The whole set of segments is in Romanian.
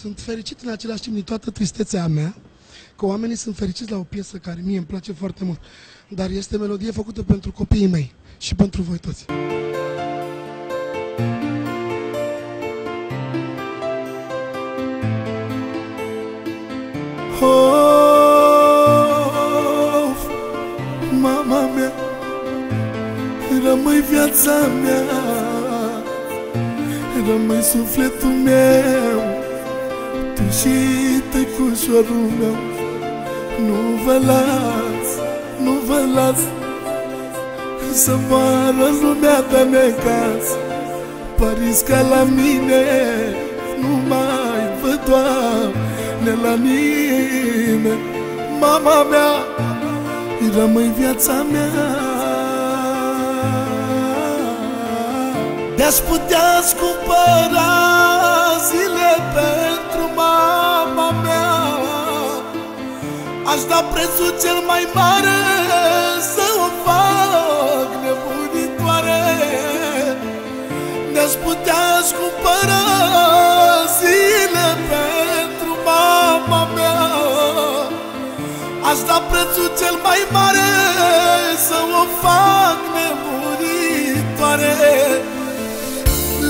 Sunt fericit în același timp din toată tristețea mea că oamenii sunt fericiți la o piesă care mie îmi place foarte mult. Dar este melodie făcută pentru copiii mei și pentru voi toți. Of, mama mea, rămâi viața mea, rămâi sufletul meu, tu și tăicușorul meu. Nu vă las, nu vă las Să moară lumea de necaz. Părinți ca la mine Nu mai văd, Doamne, la nimeni Mama mea, rămâi viața mea. De-aș putea scumpăra zile pentru Aș da prețul cel mai mare Să o fac nebunitoare. Ne-aș putea cumpăra zile pentru mama mea. Aș da prețul cel mai mare Să o fac nebunitoare.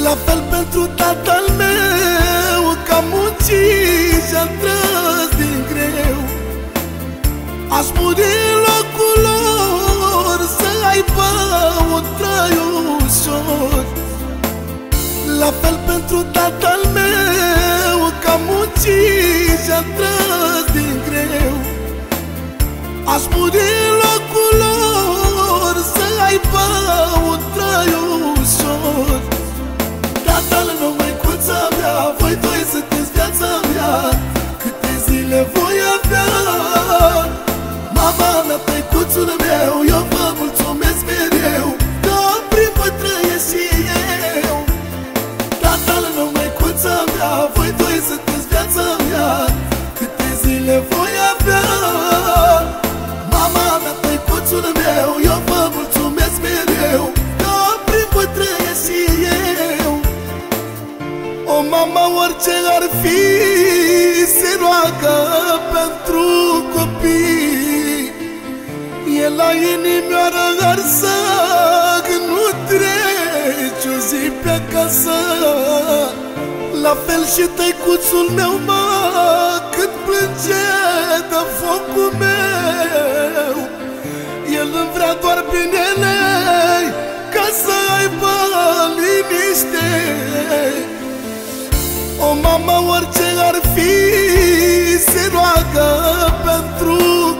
La fel pentru tatăl meu Că am muncit și-a Aș muri în locul lor Să aibă un trai ușor La fel pentru tatăl meu Că am muncit și-a trăs din greu. Aș muri în locul lor Să aibă Mama mea, tăicuțul meu Eu vă mulțumesc mereu Că prin vă trăiesc și eu. Tatăl meu, măicuța mea Voi doi sunteți viața mea Câte zile voi avea. Mama mea, tăicuțul meu Eu vă mulțumesc mereu Că prin vă trăiesc și eu. O mama orice ar fi Se roagă pentru inimioară arsă Când nu treci o zi pe acasă. La fel și tăicuțul meu, mă Cât plânge de focul meu. El îmi vrea doar binele Ca să aibă liniște. O mamă orice ar fi Se roagă pentru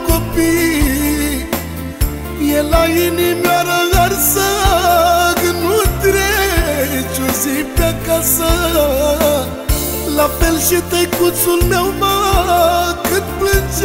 copii E la inimioară arsă Când nu treci o zi pe acasă. La fel și tăicuțul meu, mă Cât plânge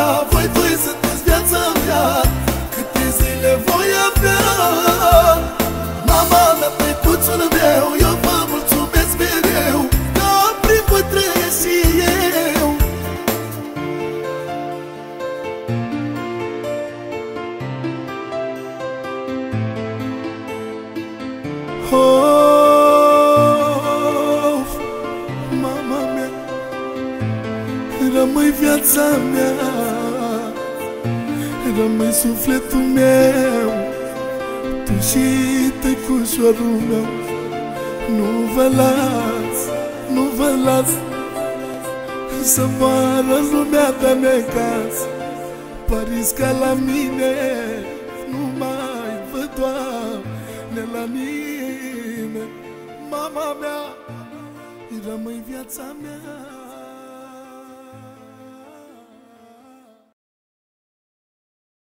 mea. Voi doi sunteți viața mea. Câte zile voi avea? Mama mea, tăicuțul meu Eu vă mulțumesc mereu. Că prin voi trăiesc și eu. Of, mama mea, rămâi viața mea, rămâi sufletul meu, tu și tăicușorul meu. Nu vă las, nu vă las Să moară lumea de necaz Părinți ca la mine Nu mai văd, Doamne, la nimeni Mama mea, rămâi viața mea